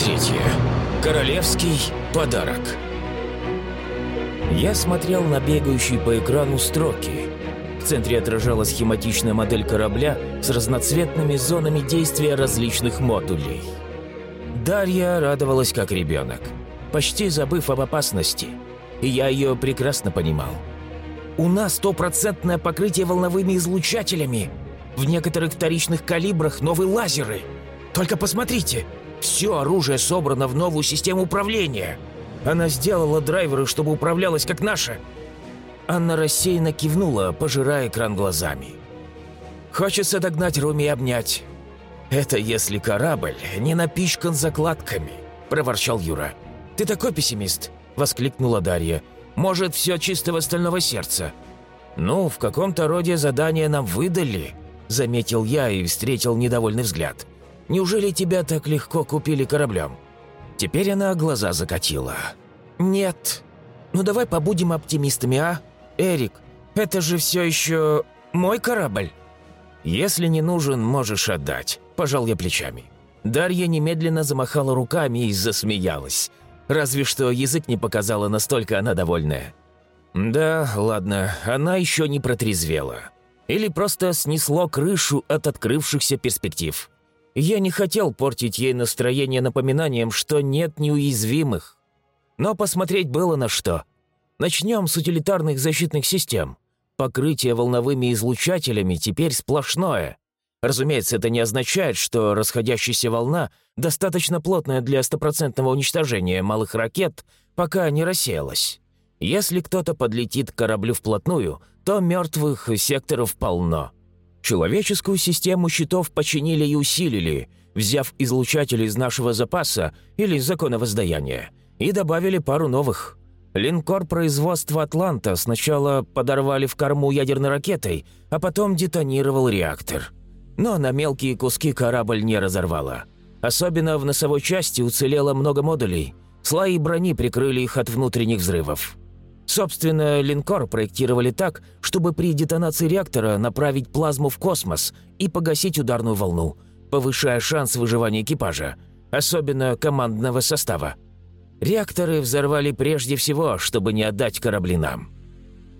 третья. Королевский подарок. Я смотрел на бегающие по экрану строки. В центре отражалась схематичная модель корабля с разноцветными зонами действия различных модулей. Дарья радовалась как ребенок, почти забыв об опасности, и я ее прекрасно понимал. «У нас стопроцентное покрытие волновыми излучателями. В некоторых вторичных калибрах новые лазеры. Только посмотрите, все оружие собрано в новую систему управления. Она сделала драйверы, чтобы управлялась как наша». Анна рассеянно кивнула, пожирая экран глазами. «Хочется догнать Руми и обнять. Это если корабль не напичкан закладками», – проворчал Юра. «Ты такой пессимист?» – воскликнула Дарья. «Может, все чистого стального сердца?» «Ну, в каком-то роде задание нам выдали», – заметил я и встретил недовольный взгляд. «Неужели тебя так легко купили кораблем?» Теперь она глаза закатила. «Нет. Ну давай побудем оптимистами, а? Эрик, это же все еще мой корабль?» «Если не нужен, можешь отдать», – пожал я плечами. Дарья немедленно замахала руками и засмеялась. Разве что язык не показала, настолько она довольная. Да, ладно, она еще не протрезвела. Или просто снесло крышу от открывшихся перспектив. Я не хотел портить ей настроение напоминанием, что нет неуязвимых. Но посмотреть было на что. Начнем с утилитарных защитных систем. Покрытие волновыми излучателями теперь сплошное. Разумеется, это не означает, что расходящаяся волна достаточно плотная для стопроцентного уничтожения малых ракет, пока не рассеялась. Если кто-то подлетит к кораблю вплотную, то мертвых секторов полно. Человеческую систему щитов починили и усилили, взяв излучатели из нашего запаса или закона воздаяния, и добавили пару новых. Линкор производства «Атланта» сначала подорвали в корму ядерной ракетой, а потом детонировал реактор. Но на мелкие куски корабль не разорвало. Особенно в носовой части уцелело много модулей. Слои брони прикрыли их от внутренних взрывов. Собственно, линкор проектировали так, чтобы при детонации реактора направить плазму в космос и погасить ударную волну, повышая шанс выживания экипажа, особенно командного состава. Реакторы взорвали прежде всего, чтобы не отдать корабли нам.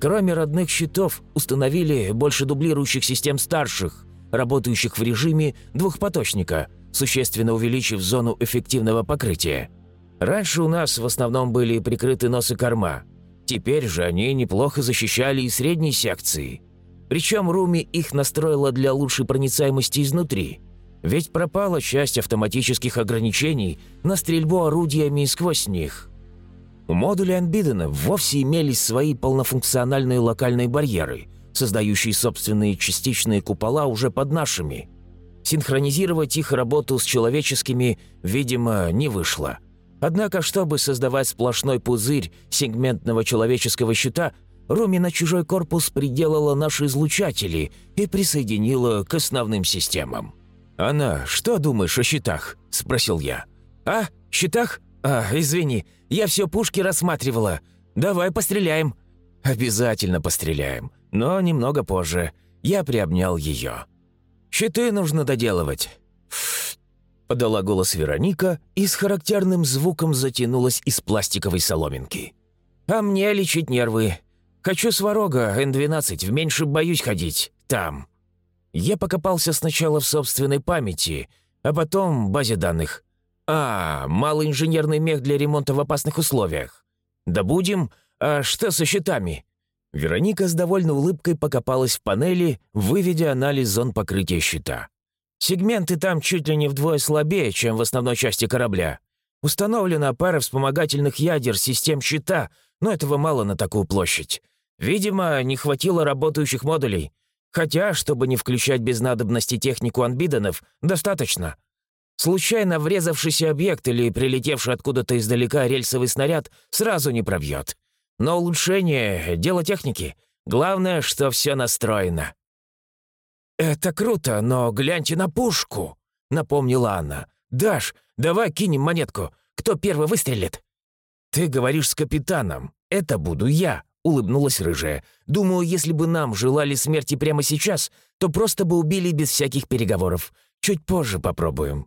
Кроме родных щитов, установили больше дублирующих систем старших, работающих в режиме двухпоточника, существенно увеличив зону эффективного покрытия. Раньше у нас в основном были прикрыты нос и корма. Теперь же они неплохо защищали и средние секции. Причем Руми их настроила для лучшей проницаемости изнутри – ведь пропала часть автоматических ограничений на стрельбу орудиями сквозь них. У модулей Анбидена вовсе имелись свои полнофункциональные локальные барьеры, создающие собственные частичные купола уже под нашими. Синхронизировать их работу с человеческими, видимо, не вышло. Однако, чтобы создавать сплошной пузырь сегментного человеческого щита, Руми на чужой корпус приделала наши излучатели и присоединила к основным системам. «Она, что думаешь о щитах?» – спросил я. «А, щитах? А, извини, я все пушки рассматривала. Давай постреляем». «Обязательно постреляем, но немного позже». Я приобнял ее. «Щиты нужно доделывать». Подала голос Вероника и с характерным звуком затянулась из пластиковой соломинки. «А мне лечить нервы. Хочу сварога, Н-12, в меньше боюсь ходить. Там». Я покопался сначала в собственной памяти, а потом в базе данных. А, малый инженерный мех для ремонта в опасных условиях. Да будем. А что со щитами? Вероника с довольной улыбкой покопалась в панели, выведя анализ зон покрытия щита. Сегменты там чуть ли не вдвое слабее, чем в основной части корабля. Установлена пара вспомогательных ядер систем щита, но этого мало на такую площадь. Видимо, не хватило работающих модулей. Хотя, чтобы не включать без надобности технику анбиденов, достаточно. Случайно врезавшийся объект или прилетевший откуда-то издалека рельсовый снаряд сразу не пробьет. Но улучшение — дело техники. Главное, что все настроено. «Это круто, но гляньте на пушку», — напомнила Анна. «Даш, давай кинем монетку. Кто первый выстрелит?» «Ты говоришь с капитаном. Это буду я», — улыбнулась рыжая. «Думаю, если бы нам желали смерти прямо сейчас, то просто бы убили без всяких переговоров. Чуть позже попробуем».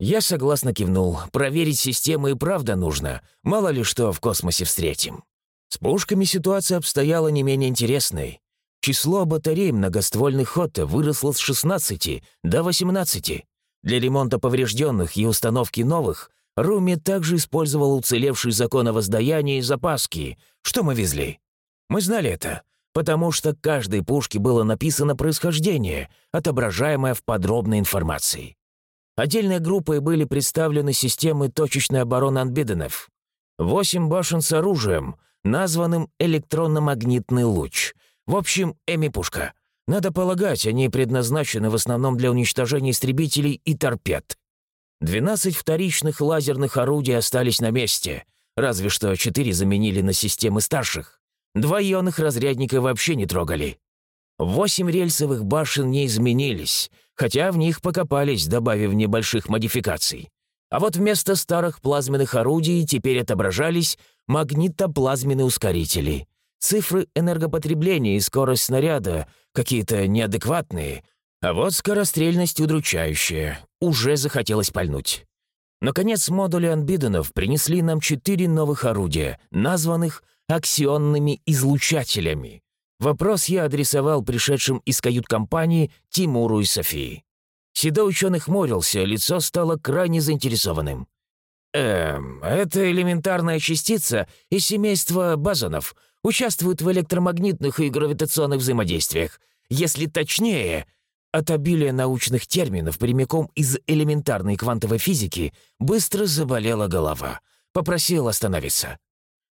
Я согласно кивнул. Проверить системы и правда нужно. Мало ли что в космосе встретим. С пушками ситуация обстояла не менее интересной. Число батарей многоствольных Хотта выросло с 16 до 18. Для ремонта поврежденных и установки новых Руми также использовал уцелевший закон о воздаянии запаски, что мы везли. Мы знали это, потому что каждой пушке было написано происхождение, отображаемое в подробной информации. Отдельной группой были представлены системы точечной обороны анбиденов. Восемь башен с оружием, названным электронно-магнитный луч. В общем, Эми-пушка. Надо полагать, они предназначены в основном для уничтожения истребителей и торпед. 12 вторичных лазерных орудий остались на месте, разве что четыре заменили на системы старших. Два ионных разрядника вообще не трогали. Восемь рельсовых башен не изменились, хотя в них покопались, добавив небольших модификаций. А вот вместо старых плазменных орудий теперь отображались магнитоплазменные ускорители. Цифры энергопотребления и скорость снаряда какие-то неадекватные, а вот скорострельность удручающая. Уже захотелось пальнуть. Наконец, модули анбиденов принесли нам четыре новых орудия, названных аксионными излучателями. Вопрос я адресовал пришедшим из кают-компании Тимуру и Софии. Седой ученый хмурился, лицо стало крайне заинтересованным. «Эм, это элементарная частица из семейства бозонов, участвует в электромагнитных и гравитационных взаимодействиях. Если точнее, от обилия научных терминов прямиком из элементарной квантовой физики быстро заболела голова. Попросил остановиться.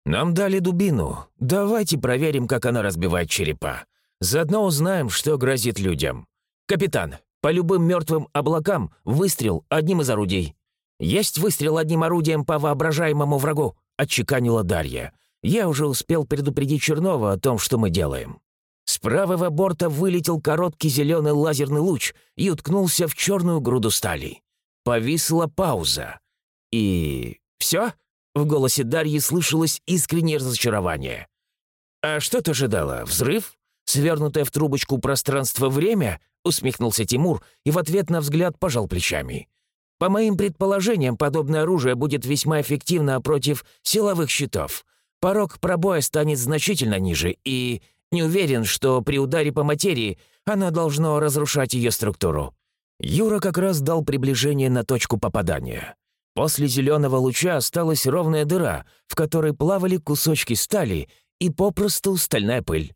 «Нам дали дубину. Давайте проверим, как она разбивает черепа. Заодно узнаем, что грозит людям. Капитан, по любым мертвым облакам выстрел одним из орудий». «Есть выстрел одним орудием по воображаемому врагу», — отчеканила Дарья. «Я уже успел предупредить Чернова о том, что мы делаем». С правого борта вылетел короткий зеленый лазерный луч и уткнулся в черную груду стали. Повисла пауза. И... все? В голосе Дарьи слышалось искреннее разочарование. «А что ты ожидала? Взрыв? Свернутое в трубочку пространство-время?» — усмехнулся Тимур и в ответ на взгляд пожал плечами. «По моим предположениям, подобное оружие будет весьма эффективно против силовых щитов. Порог пробоя станет значительно ниже, и не уверен, что при ударе по материи оно должно разрушать ее структуру». Юра как раз дал приближение на точку попадания. После зеленого луча осталась ровная дыра, в которой плавали кусочки стали и попросту стальная пыль.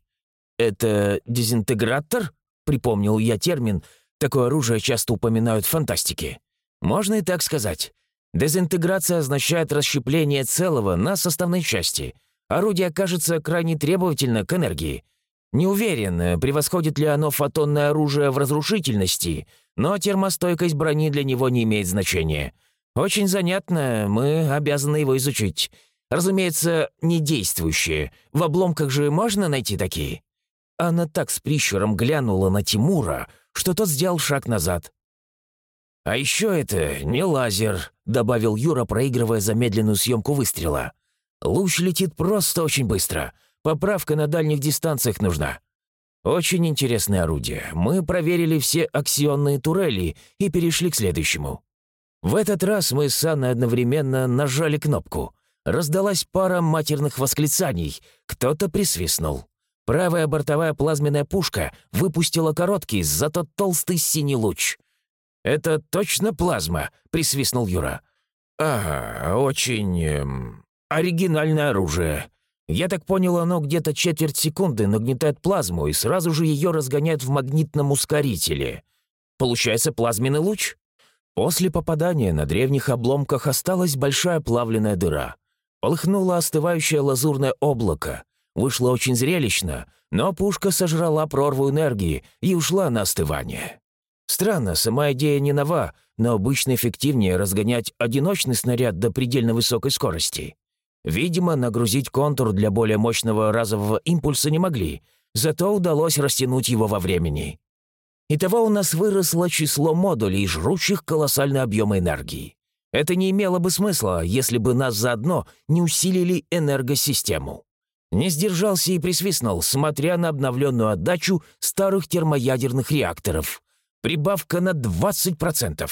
«Это дезинтегратор?» — припомнил я термин. Такое оружие часто упоминают в фантастике. Можно и так сказать. Дезинтеграция означает расщепление целого на составной части. Орудие окажется крайне требовательно к энергии. Не уверен, превосходит ли оно фотонное оружие в разрушительности, но термостойкость брони для него не имеет значения — «Очень занятно, мы обязаны его изучить. Разумеется, не действующие. В обломках же можно найти такие?» Она так с прищуром глянула на Тимура, что тот сделал шаг назад. «А еще это не лазер», — добавил Юра, проигрывая замедленную съемку выстрела. «Луч летит просто очень быстро. Поправка на дальних дистанциях нужна». «Очень интересное орудие. Мы проверили все аксионные турели и перешли к следующему. В этот раз мы с Анной одновременно нажали кнопку. Раздалась пара матерных восклицаний. Кто-то присвистнул. Правая бортовая плазменная пушка выпустила короткий, зато толстый синий луч. «Это точно плазма?» — присвистнул Юра. «Ага, очень... Эм, оригинальное оружие. Я так понял, оно где-то четверть секунды нагнетает плазму и сразу же ее разгоняет в магнитном ускорителе. Получается плазменный луч?» После попадания на древних обломках осталась большая плавленная дыра. Полыхнуло остывающее лазурное облако. Вышло очень зрелищно, но пушка сожрала прорву энергии и ушла на остывание. Странно, сама идея не нова, но обычно эффективнее разгонять одиночный снаряд до предельно высокой скорости. Видимо, нагрузить контур для более мощного разового импульса не могли, зато удалось растянуть его во времени. Итого у нас выросло число модулей, жрущих колоссальный объем энергии. Это не имело бы смысла, если бы нас заодно не усилили энергосистему. Не сдержался и присвистнул, смотря на обновленную отдачу старых термоядерных реакторов. Прибавка на 20%.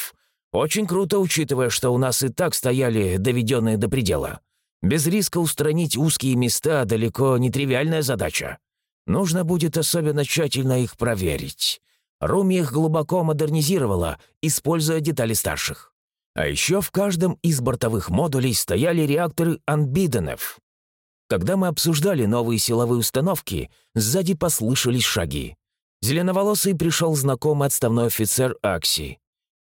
Очень круто, учитывая, что у нас и так стояли доведенные до предела. Без риска устранить узкие места далеко не тривиальная задача. Нужно будет особенно тщательно их проверить. Руми их глубоко модернизировала, используя детали старших. А еще в каждом из бортовых модулей стояли реакторы Анбиденов. Когда мы обсуждали новые силовые установки, сзади послышались шаги. Зеленоволосый пришел знакомый отставной офицер Акси.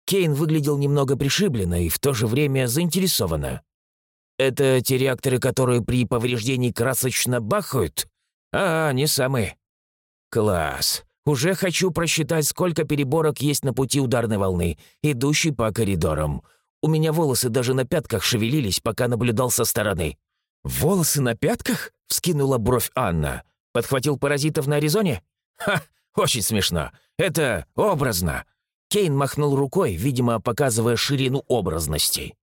Кейн выглядел немного пришибленно и в то же время заинтересованно. «Это те реакторы, которые при повреждении красочно бахают?» «А, не самые». «Класс. Уже хочу просчитать, сколько переборок есть на пути ударной волны, идущей по коридорам. У меня волосы даже на пятках шевелились, пока наблюдал со стороны». «Волосы на пятках?» — вскинула бровь Анна. «Подхватил паразитов на Аризоне?» «Ха, очень смешно. Это образно». Кейн махнул рукой, видимо, показывая ширину образностей.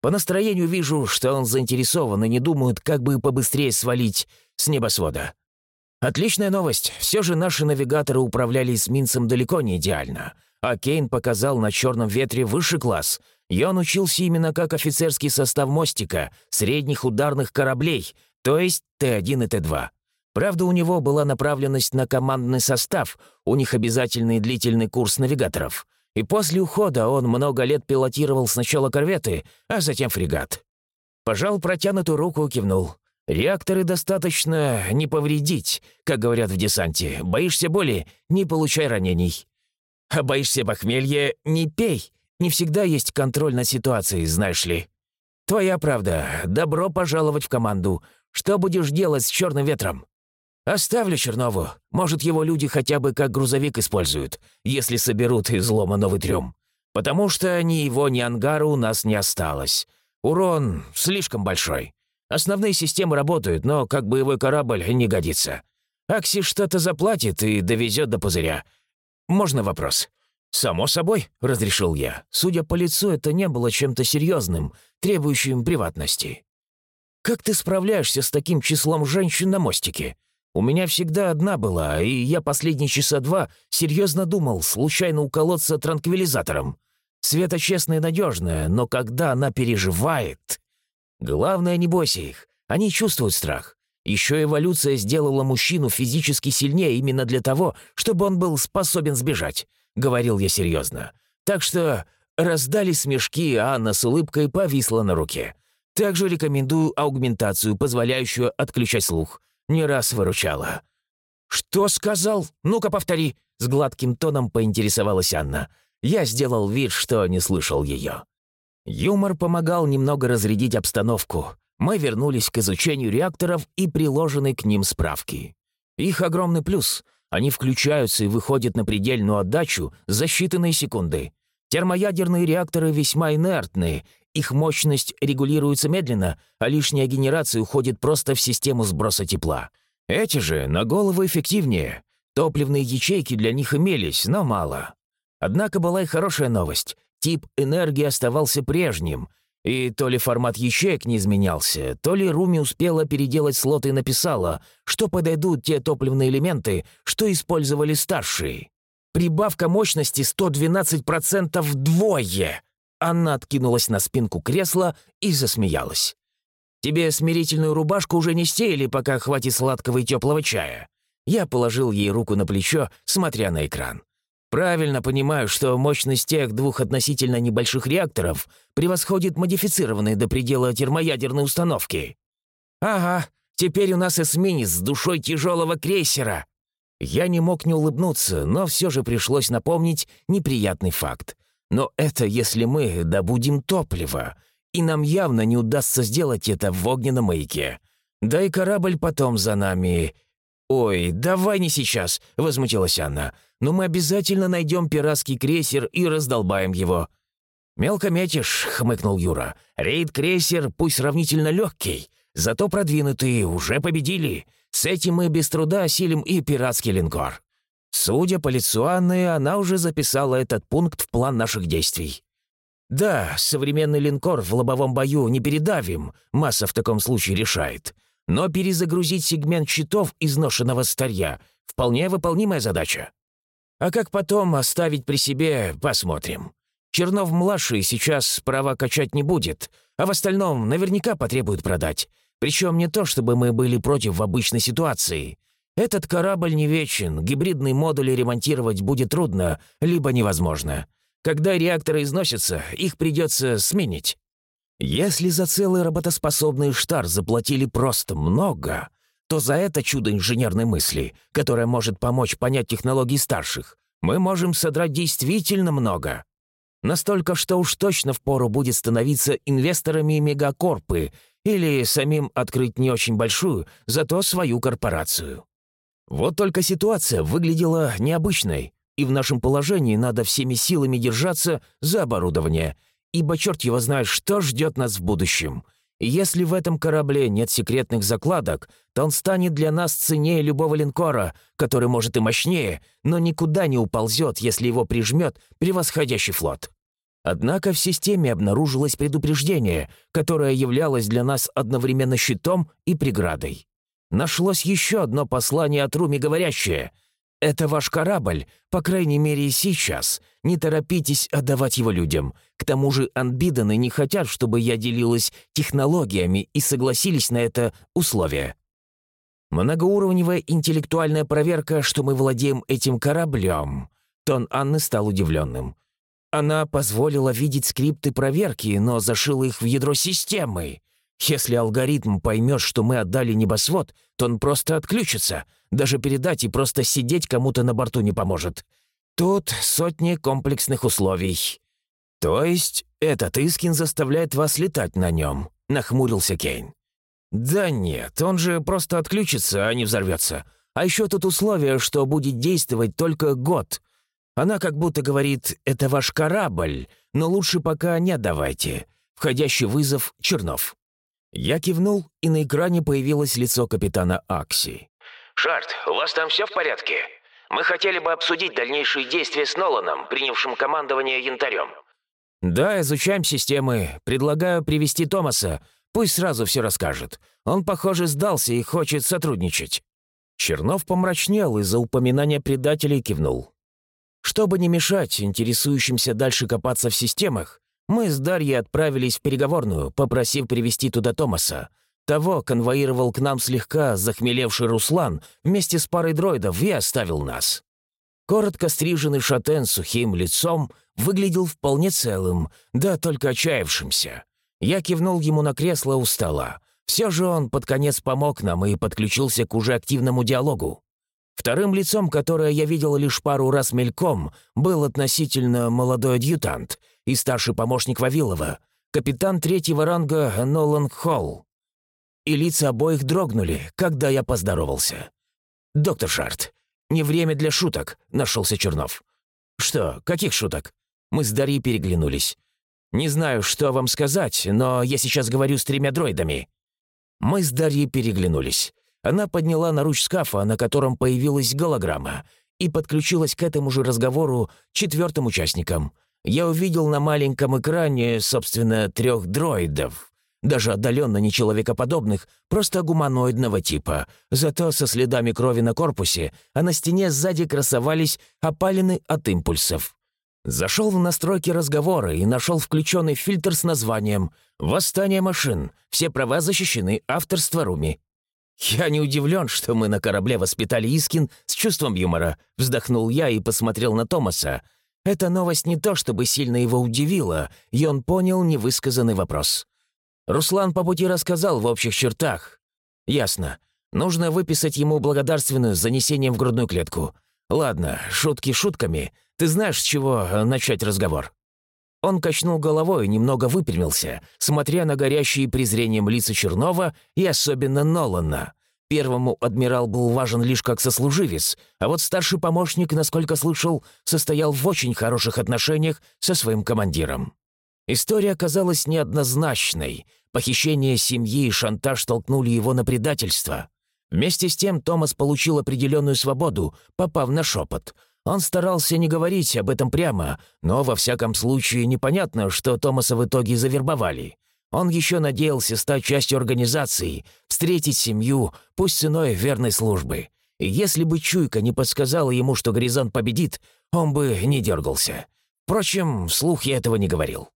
По настроению вижу, что он заинтересован и не думает, как бы побыстрее свалить с небосвода. Отличная новость. Все же наши навигаторы управляли эсминцем далеко не идеально. А Кейн показал на черном ветре высший класс. И он учился именно как офицерский состав мостика, средних ударных кораблей, то есть Т-1 и Т-2. Правда, у него была направленность на командный состав, у них обязательный длительный курс навигаторов. И после ухода он много лет пилотировал сначала корветы, а затем фрегат. Пожал протянутую руку и кивнул. Реакторы достаточно не повредить, как говорят в десанте. Боишься боли — не получай ранений. А боишься похмелья — не пей. Не всегда есть контроль над ситуацией, знаешь ли. Твоя правда. Добро пожаловать в команду. Что будешь делать с черным ветром? Оставлю Чернову. Может, его люди хотя бы как грузовик используют, если соберут из трюм. Потому что ни его, ни ангара у нас не осталось. Урон слишком большой. Основные системы работают, но как боевой корабль не годится. Акси что-то заплатит и довезет до пузыря. Можно вопрос?» «Само собой», — разрешил я. Судя по лицу, это не было чем-то серьезным, требующим приватности. «Как ты справляешься с таким числом женщин на мостике? У меня всегда одна была, и я последние часа два серьезно думал случайно уколоться транквилизатором. Света честная и надежная, но когда она переживает...» Главное, не бойся их. Они чувствуют страх. Еще эволюция сделала мужчину физически сильнее именно для того, чтобы он был способен сбежать», — говорил я серьезно. «Так что раздали смешки, а Анна с улыбкой повисла на руке. Также рекомендую аугментацию, позволяющую отключать слух. Не раз выручала». «Что сказал? Ну-ка повтори!» — с гладким тоном поинтересовалась Анна. Я сделал вид, что не слышал ее. Юмор помогал немного разрядить обстановку. Мы вернулись к изучению реакторов и приложенной к ним справки. Их огромный плюс. Они включаются и выходят на предельную отдачу за считанные секунды. Термоядерные реакторы весьма инертные, их мощность регулируется медленно, а лишняя генерация уходит просто в систему сброса тепла. Эти же на голову эффективнее. Топливные ячейки для них имелись, но мало. Однако была и хорошая новость. Тип энергии оставался прежним, и то ли формат ячеек не изменялся, то ли Руми успела переделать слот и написала, что подойдут те топливные элементы, что использовали старшие. Прибавка мощности 112% вдвое. Она откинулась на спинку кресла и засмеялась. «Тебе смирительную рубашку уже не стеяли, пока хватит сладкого и теплого чая?» Я положил ей руку на плечо, смотря на экран. Правильно понимаю, что мощность тех двух относительно небольших реакторов превосходит модифицированные до предела термоядерной установки. Ага, теперь у нас эсминец с душой тяжелого крейсера. Я не мог не улыбнуться, но все же пришлось напомнить неприятный факт. Но это если мы добудем топливо, и нам явно не удастся сделать это в огненном маяке. Да и корабль потом за нами. «Ой, давай не сейчас», — возмутилась Анна но мы обязательно найдем пиратский крейсер и раздолбаем его». «Мелко метишь», — хмыкнул Юра. «Рейд-крейсер пусть сравнительно легкий, зато продвинутые уже победили. С этим мы без труда осилим и пиратский линкор». Судя по лицу Анны, она уже записала этот пункт в план наших действий. «Да, современный линкор в лобовом бою не передавим, масса в таком случае решает. Но перезагрузить сегмент щитов изношенного старья — вполне выполнимая задача. А как потом оставить при себе, посмотрим. Чернов-младший сейчас права качать не будет, а в остальном наверняка потребует продать. Причем не то, чтобы мы были против в обычной ситуации. Этот корабль не вечен, гибридные модули ремонтировать будет трудно, либо невозможно. Когда реакторы износятся, их придется сменить. Если за целый работоспособный штар заплатили просто много, то за это чудо инженерной мысли, которое может помочь понять технологии старших, мы можем содрать действительно много. Настолько, что уж точно впору будет становиться инвесторами мегакорпы или самим открыть не очень большую, зато свою корпорацию. Вот только ситуация выглядела необычной, и в нашем положении надо всеми силами держаться за оборудование, ибо черт его знает, что ждет нас в будущем. Если в этом корабле нет секретных закладок, то он станет для нас ценнее любого линкора, который может и мощнее, но никуда не уползет, если его прижмет превосходящий флот. Однако в системе обнаружилось предупреждение, которое являлось для нас одновременно щитом и преградой. Нашлось еще одно послание от Руми, говорящее «Это ваш корабль, по крайней мере сейчас. Не торопитесь отдавать его людям. К тому же анбиданы не хотят, чтобы я делилась технологиями и согласились на это условие». Многоуровневая интеллектуальная проверка, что мы владеем этим кораблем. Тон Анны стал удивленным. Она позволила видеть скрипты проверки, но зашила их в ядро системы. Если алгоритм поймет, что мы отдали небосвод, то он просто отключится. Даже передать и просто сидеть кому-то на борту не поможет. Тут сотни комплексных условий. То есть этот Искин заставляет вас летать на нем, нахмурился Кейн. Да нет, он же просто отключится, а не взорвется. А еще тут условие, что будет действовать только год. Она как будто говорит «это ваш корабль, но лучше пока не отдавайте». Входящий вызов Чернов. Я кивнул, и на экране появилось лицо капитана Акси. «Шарт, у вас там все в порядке? Мы хотели бы обсудить дальнейшие действия с Ноланом, принявшим командование Янтарем». «Да, изучаем системы. Предлагаю привести Томаса. Пусть сразу все расскажет. Он, похоже, сдался и хочет сотрудничать». Чернов помрачнел из-за упоминания предателей кивнул. Чтобы не мешать интересующимся дальше копаться в системах, мы с Дарьей отправились в переговорную, попросив привести туда Томаса. Того конвоировал к нам слегка захмелевший Руслан вместе с парой дроидов и оставил нас. Коротко стриженный шатен с сухим лицом выглядел вполне целым, да только отчаявшимся. Я кивнул ему на кресло у стола. Все же он под конец помог нам и подключился к уже активному диалогу. Вторым лицом, которое я видел лишь пару раз мельком, был относительно молодой адъютант и старший помощник Вавилова, капитан третьего ранга Нолан Холл. И лица обоих дрогнули, когда я поздоровался. «Доктор Шарт, не время для шуток», — нашелся Чернов. «Что, каких шуток?» Мы с Дарьей переглянулись. «Не знаю, что вам сказать, но я сейчас говорю с тремя дроидами». Мы с Дарьей переглянулись. Она подняла наруч скафа, на котором появилась голограмма, и подключилась к этому же разговору четвертым участникам. Я увидел на маленьком экране, собственно, трех дроидов, даже отдаленно не человекоподобных, просто гуманоидного типа, зато со следами крови на корпусе, а на стене сзади красовались опалины от импульсов. Зашел в настройки разговора и нашел включенный фильтр с названием «Восстание машин. Все права защищены. Авторство Руми». «Я не удивлен, что мы на корабле воспитали Искин с чувством юмора», — вздохнул я и посмотрел на Томаса. Эта новость не то чтобы сильно его удивила, и он понял невысказанный вопрос. Руслан по пути рассказал в общих чертах. «Ясно. Нужно выписать ему благодарственную с занесением в грудную клетку. Ладно, шутки шутками. Ты знаешь, с чего начать разговор?» Он качнул головой и немного выпрямился, смотря на горящие презрением лица Чернова и особенно Нолана. Первому адмирал был важен лишь как сослуживец, а вот старший помощник, насколько слышал, состоял в очень хороших отношениях со своим командиром. История оказалась неоднозначной. Похищение семьи и шантаж толкнули его на предательство. Вместе с тем Томас получил определенную свободу, попав на шепот — он старался не говорить об этом прямо, но во всяком случае непонятно, что Томаса в итоге завербовали. Он еще надеялся стать частью организации, встретить семью, пусть ценой верной службы. И если бы чуйка не подсказала ему, что Горизонт победит, он бы не дергался. Впрочем, вслух я этого не говорил.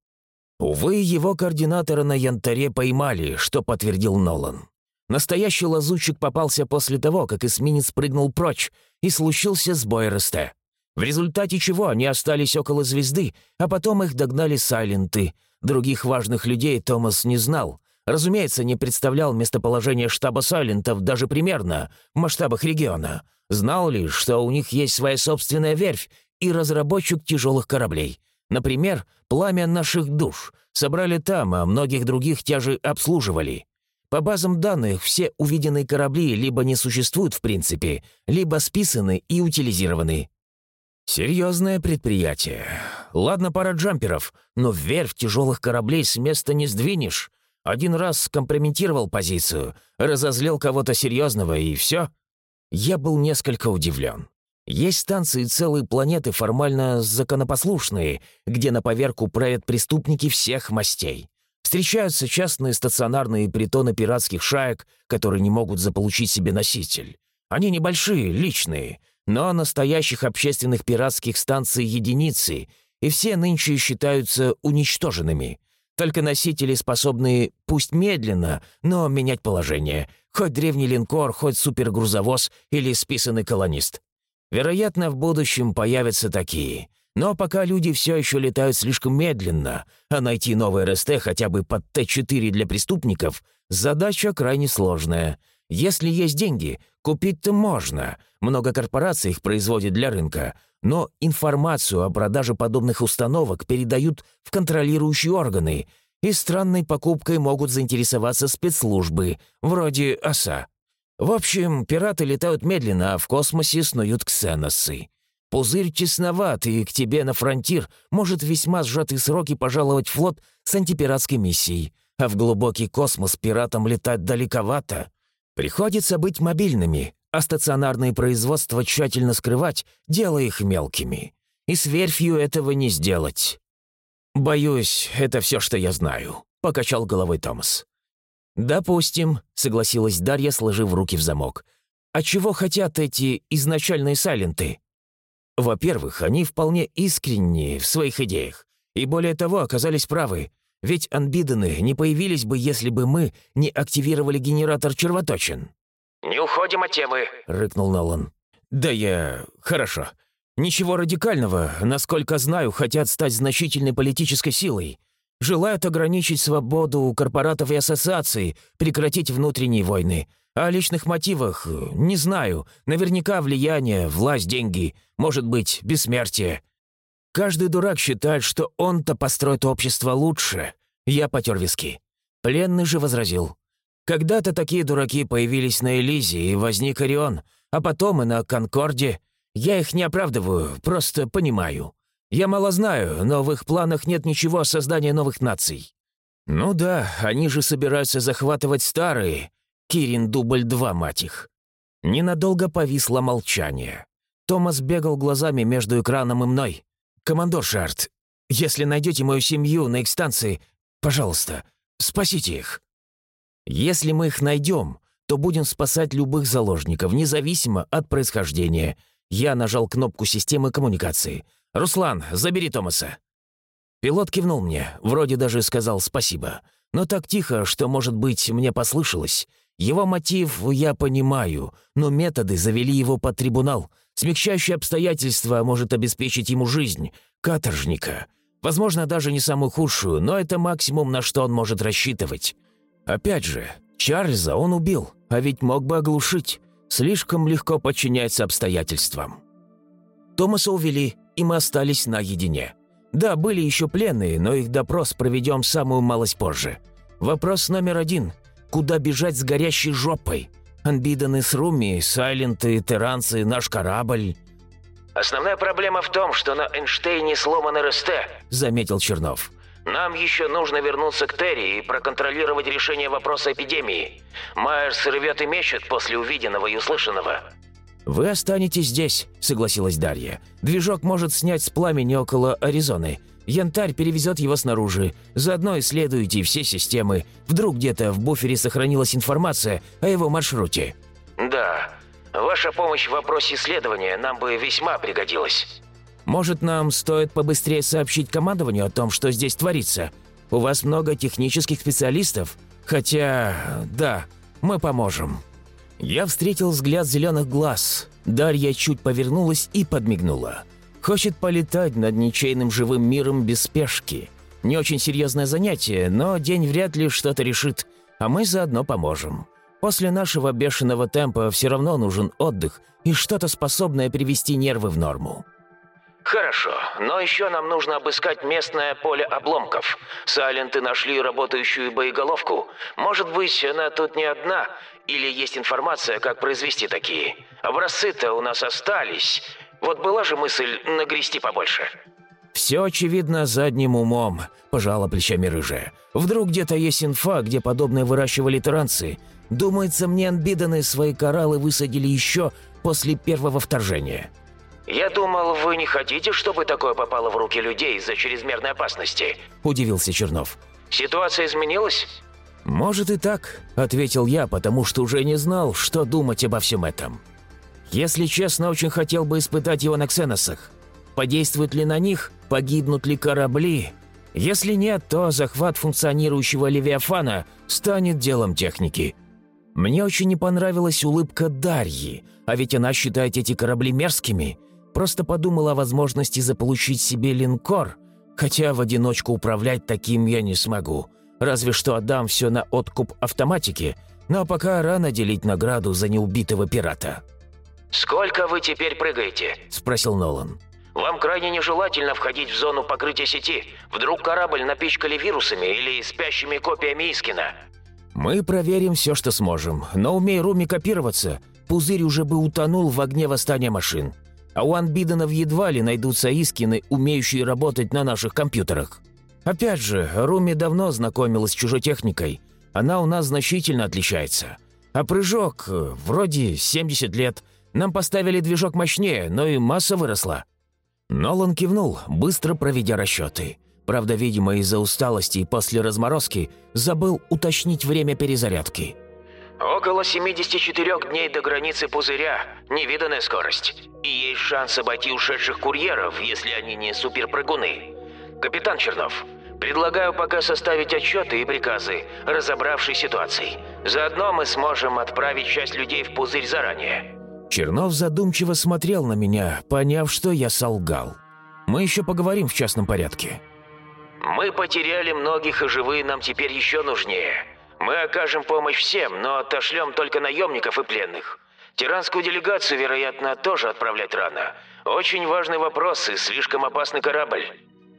Увы, его координатора на Янтаре поймали, что подтвердил Нолан. Настоящий лазутчик попался после того, как эсминец прыгнул прочь, и случился сбой РСТ. В результате чего они остались около звезды, а потом их догнали Сайленты. Других важных людей Томас не знал. Разумеется, не представлял местоположение штаба Сайлентов даже примерно в масштабах региона. Знал лишь, что у них есть своя собственная верфь и разработчик тяжелых кораблей. Например, «Пламя наших душ». Собрали там, а многих других тяжи обслуживали. По базам данных, все увиденные корабли либо не существуют в принципе, либо списаны и утилизированы. Серьезное предприятие. Ладно, пара джамперов, но верфь тяжелых кораблей с места не сдвинешь. Один раз компрометировал позицию, разозлил кого-то серьезного, и все. Я был несколько удивлен. Есть станции целой планеты формально законопослушные, где на поверку правят преступники всех мастей. Встречаются частные стационарные притоны пиратских шаек, которые не могут заполучить себе носитель. Они небольшие, личные, но настоящих общественных пиратских станций единицы, и все нынче считаются уничтоженными. Только носители, способные, пусть медленно, но менять положение, хоть древний линкор, хоть супергрузовоз или списанный колонист. Вероятно, в будущем появятся такие. Но пока люди все еще летают слишком медленно, а найти новый РСТ хотя бы под Т-4 для преступников – задача крайне сложная. Если есть деньги, купить-то можно. Много корпораций их производят для рынка. Но информацию о продаже подобных установок передают в контролирующие органы, и странной покупкой могут заинтересоваться спецслужбы, вроде ОСА. В общем, пираты летают медленно, а в космосе снуют ксеносы. Пузырь тесноват, и к тебе на фронтир может весьма сжатые сроки пожаловать флот с антипиратской миссией, а в глубокий космос пиратам летать далековато. Приходится быть мобильными, а стационарные производства тщательно скрывать, делая их мелкими. И с верфью этого не сделать. «Боюсь, это все, что я знаю», — покачал головой Томас. «Допустим», — согласилась Дарья, сложив руки в замок. «А чего хотят эти изначальные сайленты?» «Во-первых, они вполне искренние в своих идеях, и более того, оказались правы, ведь анбидены не появились бы, если бы мы не активировали генератор червоточин». «Не уходим от темы», — рыкнул Нолан. «Да я... хорошо. Ничего радикального, насколько знаю, хотят стать значительной политической силой желают ограничить свободу корпоратов и ассоциаций, прекратить внутренние войны. О личных мотивах не знаю. Наверняка влияние, власть, деньги, может быть, бессмертие. Каждый дурак считает, что он-то построит общество лучше. Я потер виски. Пленный же возразил. Когда-то такие дураки появились на Элизе, и возник Орион, а потом и на Конкорде. Я их не оправдываю, просто понимаю. Я мало знаю, но в их планах нет ничего о создании новых наций. Ну да, они же собираются захватывать старые. Кирин дубль-2, мать их. Ненадолго повисло молчание. Томас бегал глазами между экраном и мной. «Командор Шарт, если найдете мою семью на их станции, пожалуйста, спасите их. Если мы их найдем, то будем спасать любых заложников, независимо от происхождения». Я нажал кнопку системы коммуникации. «Руслан, забери Томаса». Пилот кивнул мне, вроде даже сказал спасибо, но так тихо, что, может быть, мне послышалось. Его мотив я понимаю, но методы завели его под трибунал. Смягчающее обстоятельство может обеспечить ему жизнь. Каторжника. Возможно, даже не самую худшую, но это максимум, на что он может рассчитывать. Опять же, Чарльза он убил, а ведь мог бы оглушить. Слишком легко подчиняется обстоятельствам. Томаса увели, и мы остались наедине. Да, были еще пленные, но их допрос проведем самую малость позже. Вопрос номер один. Куда бежать с горящей жопой? Анбиданы с Руми, Сайленты, Теранцы, наш корабль. «Основная проблема в том, что на Эйнштейне сломан РСТ», — заметил Чернов. «Нам еще нужно вернуться к Терри и проконтролировать решение вопроса эпидемии. Майерс рвет и мечет после увиденного и услышанного». «Вы останетесь здесь», — согласилась Дарья. «Движок может снять с пламени около Аризоны. Янтарь перевезет его снаружи. Заодно исследуйте все системы. Вдруг где-то в буфере сохранилась информация о его маршруте». «Да. Ваша помощь в вопросе исследования нам бы весьма пригодилась». Может, нам стоит побыстрее сообщить командованию о том, что здесь творится? У вас много технических специалистов? Хотя, да, мы поможем». Я встретил взгляд зеленых глаз. Дарья чуть повернулась и подмигнула. Хочет полетать над ничейным живым миром без спешки. Не очень серьезное занятие, но день вряд ли что-то решит, а мы заодно поможем. После нашего бешеного темпа все равно нужен отдых и что-то способное привести нервы в норму. Хорошо, но еще нам нужно обыскать местное поле обломков. Сайленты нашли работающую боеголовку. Может быть, она тут не одна, или есть информация, как произвести такие. Образцы-то у нас остались. Вот была же мысль нагрести побольше. «Все очевидно задним умом», – пожала плечами рыжая. «Вдруг где-то есть инфа, где подобное выращивали таранцы. Думается, мне анбиданы свои кораллы высадили еще после первого вторжения». «Я думал, вы не хотите, чтобы такое попало в руки людей из-за чрезмерной опасности?» – удивился Чернов. «Ситуация изменилась?» «Может и так», – ответил я, потому что уже не знал, что думать обо всем этом. Если честно, очень хотел бы испытать его на ксеносах. Подействует ли на них, погибнут ли корабли? Если нет, то захват функционирующего Левиафана станет делом техники. Мне очень не понравилась улыбка Дарьи, а ведь она считает эти корабли мерзкими. Просто подумала о возможности заполучить себе линкор, хотя в одиночку управлять таким я не смогу. Разве что отдам все на откуп автоматики, но пока рано делить награду за неубитого пирата. «Сколько вы теперь прыгаете?» – спросил Нолан. «Вам крайне нежелательно входить в зону покрытия сети. Вдруг корабль напичкали вирусами или спящими копиями Искина». «Мы проверим все, что сможем, но умей Руми копироваться, пузырь уже бы утонул в огне восстания машин. А у Анбиденов едва ли найдутся Искины, умеющие работать на наших компьютерах. Опять же, Руми давно знакомилась с чужой техникой. Она у нас значительно отличается. А прыжок, э, вроде 70 лет – нам поставили движок мощнее, но и масса выросла». Нолан кивнул, быстро проведя расчеты. Правда, видимо, из-за усталости и после разморозки забыл уточнить время перезарядки. «Около 74 дней до границы пузыря. Невиданная скорость. И есть шанс обойти ушедших курьеров, если они не суперпрыгуны. Капитан Чернов, предлагаю пока составить отчеты и приказы, разобравшись ситуацией. Заодно мы сможем отправить часть людей в пузырь заранее». Чернов задумчиво смотрел на меня, поняв, что я солгал. «Мы еще поговорим в частном порядке». «Мы потеряли многих, и живые нам теперь еще нужнее. Мы окажем помощь всем, но отошлем только наемников и пленных. Тиранскую делегацию, вероятно, тоже отправлять рано. Очень важный вопрос и слишком опасный корабль».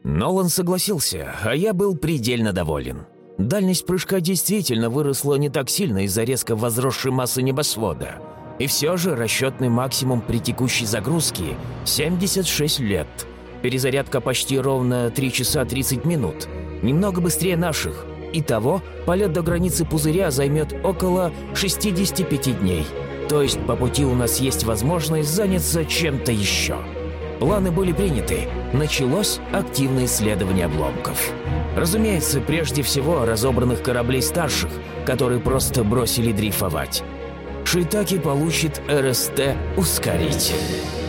Нолан согласился, а я был предельно доволен. Дальность прыжка действительно выросла не так сильно из-за резко возросшей массы небосвода – и все же расчетный максимум при текущей загрузке – 76 лет. Перезарядка почти ровно 3 часа 30 минут. Немного быстрее наших. Итого, полет до границы пузыря займет около 65 дней. То есть по пути у нас есть возможность заняться чем-то еще. Планы были приняты. Началось активное исследование обломков. Разумеется, прежде всего разобранных кораблей старших, которые просто бросили дрейфовать. Шитаки получит РСТ-ускоритель.